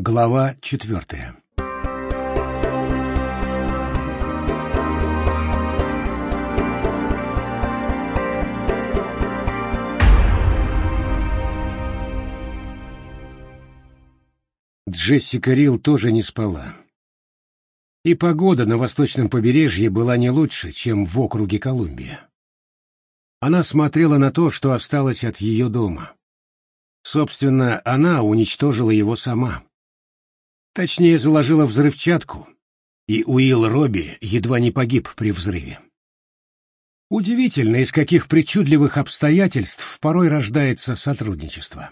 Глава четвертая Джессика Рил тоже не спала. И погода на восточном побережье была не лучше, чем в округе Колумбия. Она смотрела на то, что осталось от ее дома. Собственно, она уничтожила его сама. Точнее, заложила взрывчатку, и Уилл Робби едва не погиб при взрыве. Удивительно, из каких причудливых обстоятельств порой рождается сотрудничество.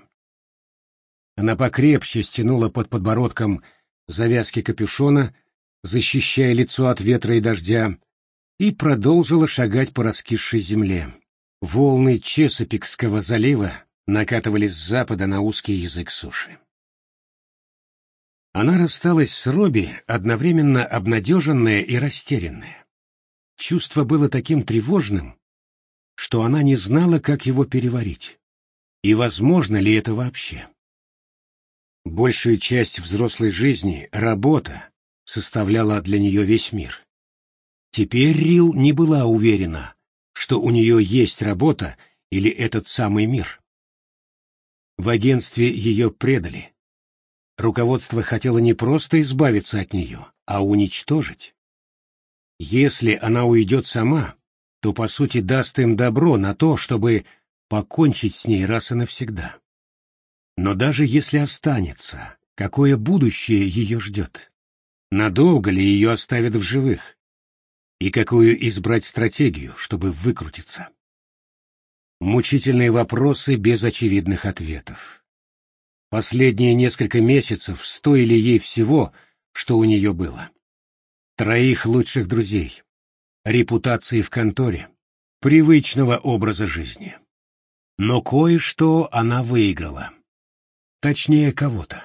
Она покрепче стянула под подбородком завязки капюшона, защищая лицо от ветра и дождя, и продолжила шагать по раскисшей земле. Волны Чесопикского залива накатывались с запада на узкий язык суши. Она рассталась с Робби, одновременно обнадеженная и растерянная. Чувство было таким тревожным, что она не знала, как его переварить. И возможно ли это вообще? Большую часть взрослой жизни работа составляла для нее весь мир. Теперь Рил не была уверена, что у нее есть работа или этот самый мир. В агентстве ее предали. Руководство хотело не просто избавиться от нее, а уничтожить. Если она уйдет сама, то, по сути, даст им добро на то, чтобы покончить с ней раз и навсегда. Но даже если останется, какое будущее ее ждет? Надолго ли ее оставят в живых? И какую избрать стратегию, чтобы выкрутиться? Мучительные вопросы без очевидных ответов. Последние несколько месяцев стоили ей всего, что у нее было. Троих лучших друзей, репутации в конторе, привычного образа жизни. Но кое-что она выиграла. Точнее, кого-то.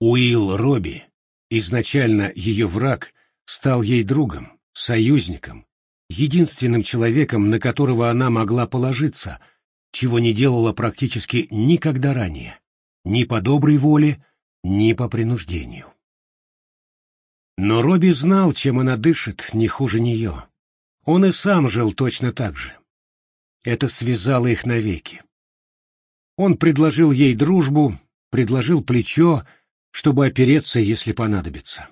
Уилл Робби, изначально ее враг, стал ей другом, союзником, единственным человеком, на которого она могла положиться, чего не делала практически никогда ранее, ни по доброй воле, ни по принуждению. Но Робби знал, чем она дышит, не хуже нее. Он и сам жил точно так же. Это связало их навеки. Он предложил ей дружбу, предложил плечо, чтобы опереться, если понадобится.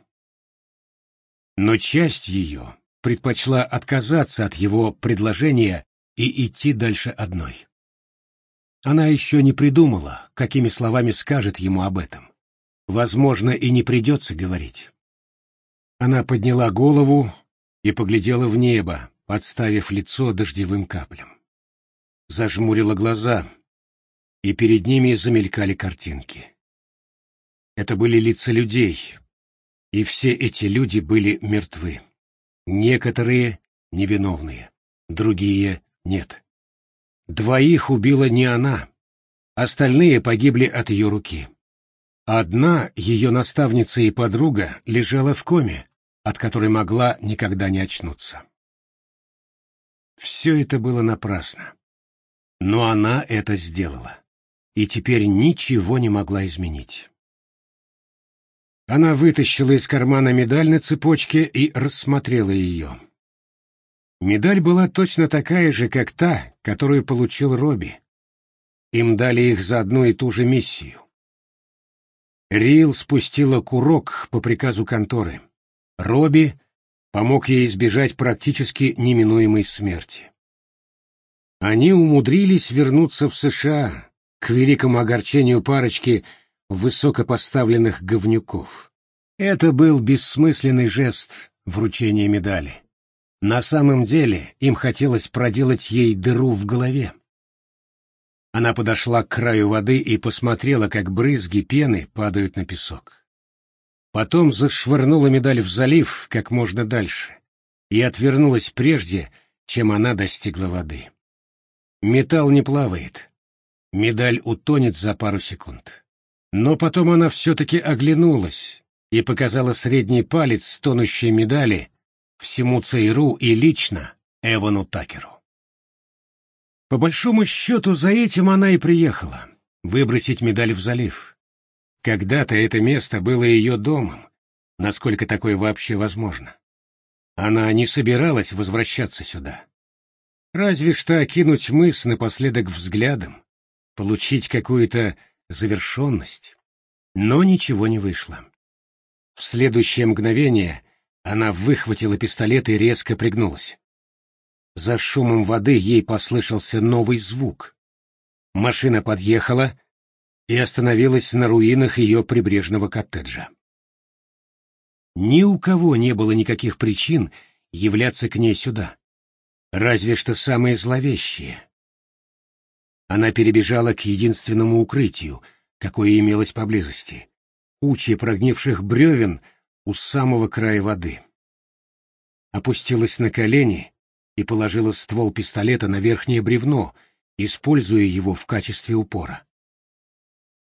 Но часть ее предпочла отказаться от его предложения и идти дальше одной. Она еще не придумала, какими словами скажет ему об этом. Возможно, и не придется говорить. Она подняла голову и поглядела в небо, подставив лицо дождевым каплям. Зажмурила глаза — и перед ними замелькали картинки. Это были лица людей, и все эти люди были мертвы. Некоторые невиновные, другие нет. Двоих убила не она, остальные погибли от ее руки. Одна, ее наставница и подруга, лежала в коме, от которой могла никогда не очнуться. Все это было напрасно. Но она это сделала и теперь ничего не могла изменить. Она вытащила из кармана медаль на цепочке и рассмотрела ее. Медаль была точно такая же, как та, которую получил Робби. Им дали их за одну и ту же миссию. Рил спустила курок по приказу конторы. Робби помог ей избежать практически неминуемой смерти. Они умудрились вернуться в США, к великому огорчению парочки высокопоставленных говнюков. Это был бессмысленный жест вручения медали. На самом деле им хотелось проделать ей дыру в голове. Она подошла к краю воды и посмотрела, как брызги пены падают на песок. Потом зашвырнула медаль в залив как можно дальше и отвернулась прежде, чем она достигла воды. Металл не плавает, медаль утонет за пару секунд. Но потом она все-таки оглянулась и показала средний палец тонущей медали всему ЦРУ и лично Эвану Такеру. По большому счету за этим она и приехала — выбросить медаль в залив. Когда-то это место было ее домом, насколько такое вообще возможно. Она не собиралась возвращаться сюда. Разве что окинуть мыс напоследок взглядом, получить какую-то завершенность. Но ничего не вышло. В следующее мгновение она выхватила пистолет и резко пригнулась. За шумом воды ей послышался новый звук. Машина подъехала и остановилась на руинах ее прибрежного коттеджа. Ни у кого не было никаких причин являться к ней сюда, разве что самые зловещие. Она перебежала к единственному укрытию, какое имелось поблизости — куче прогнивших бревен у самого края воды. Опустилась на колени и положила ствол пистолета на верхнее бревно, используя его в качестве упора.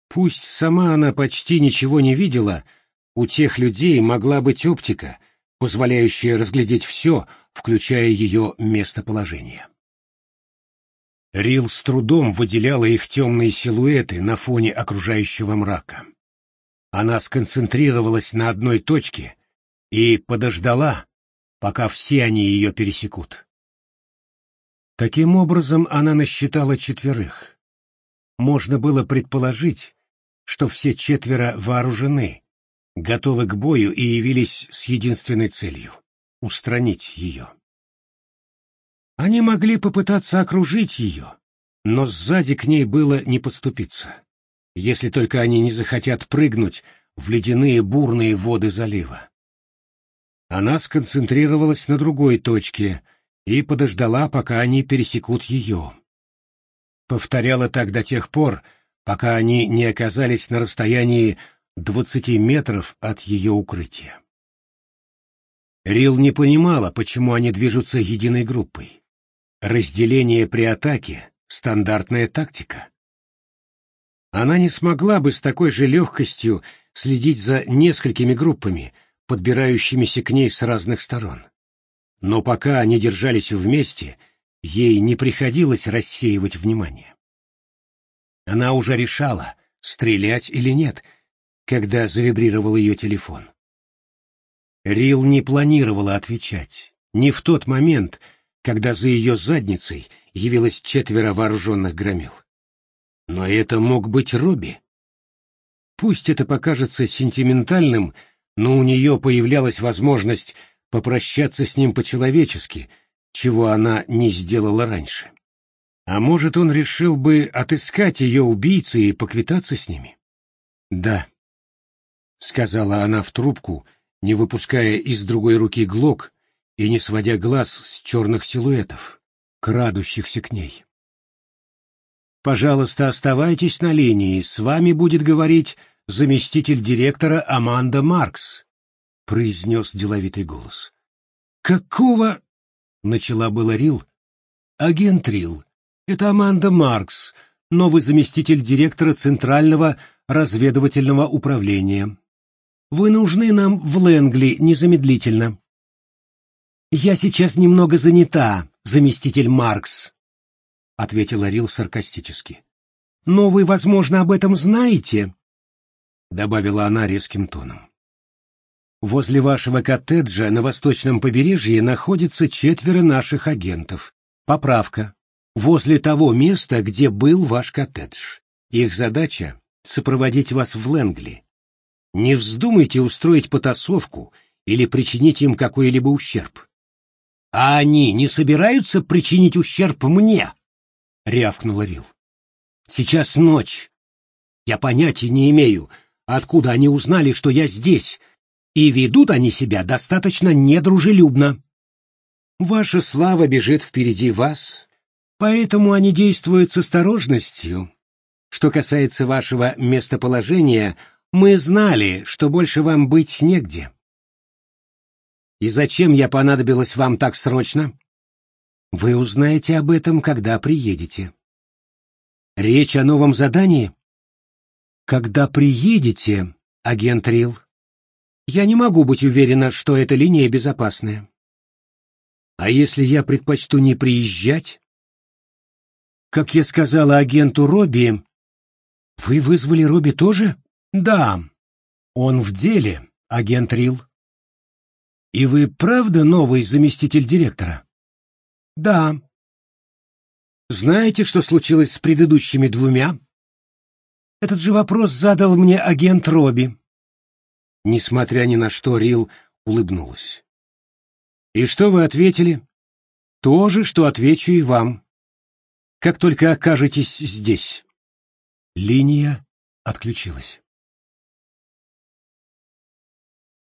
Пусть сама она почти ничего не видела — у тех людей могла быть оптика, позволяющая разглядеть все, включая ее местоположение. Рил с трудом выделяла их темные силуэты на фоне окружающего мрака. Она сконцентрировалась на одной точке и подождала, пока все они ее пересекут. Таким образом, она насчитала четверых. Можно было предположить, что все четверо вооружены, готовы к бою и явились с единственной целью — устранить ее. Они могли попытаться окружить ее, но сзади к ней было не подступиться, если только они не захотят прыгнуть в ледяные бурные воды залива. Она сконцентрировалась на другой точке и подождала, пока они пересекут ее. Повторяла так до тех пор, пока они не оказались на расстоянии двадцати метров от ее укрытия. Рил не понимала, почему они движутся единой группой. Разделение при атаке — стандартная тактика. Она не смогла бы с такой же легкостью следить за несколькими группами, подбирающимися к ней с разных сторон. Но пока они держались вместе, ей не приходилось рассеивать внимание. Она уже решала, стрелять или нет — когда завибрировал ее телефон. Рил не планировала отвечать, не в тот момент, когда за ее задницей явилось четверо вооруженных громил. Но это мог быть Робби. Пусть это покажется сентиментальным, но у нее появлялась возможность попрощаться с ним по-человечески, чего она не сделала раньше. А может, он решил бы отыскать ее убийцы и поквитаться с ними? Да. — сказала она в трубку, не выпуская из другой руки глок и не сводя глаз с черных силуэтов, крадущихся к ней. «Пожалуйста, оставайтесь на линии, с вами будет говорить заместитель директора Аманда Маркс», — произнес деловитый голос. «Какого?» — начала была Рил. «Агент Рил, это Аманда Маркс, новый заместитель директора Центрального разведывательного управления. Вы нужны нам в Лэнгли незамедлительно. Я сейчас немного занята, заместитель Маркс, ответила Рил саркастически. Но вы, возможно, об этом знаете, добавила она резким тоном. Возле вашего коттеджа на восточном побережье находится четверо наших агентов. Поправка. Возле того места, где был ваш коттедж. Их задача — сопроводить вас в Лэнгли, не вздумайте устроить потасовку или причинить им какой-либо ущерб. — А они не собираются причинить ущерб мне? — рявкнула Рил. — Сейчас ночь. Я понятия не имею, откуда они узнали, что я здесь, и ведут они себя достаточно недружелюбно. Ваша слава бежит впереди вас, поэтому они действуют с осторожностью. Что касается вашего местоположения, мы знали, что больше вам быть негде. И зачем я понадобилась вам так срочно? Вы узнаете об этом, когда приедете. Речь о новом задании? Когда приедете, агент Рил, я не могу быть уверена, что эта линия безопасная. А если я предпочту не приезжать? Как я сказала агенту Робби, вы вызвали Робби тоже? Да, он в деле, агент Рил. И вы правда новый заместитель директора? Да. Знаете, что случилось с предыдущими двумя? Этот же вопрос задал мне агент Робби. Несмотря ни на что, Рил улыбнулась. И что вы ответили? То же, что отвечу и вам. Как только окажетесь здесь. Линия отключилась.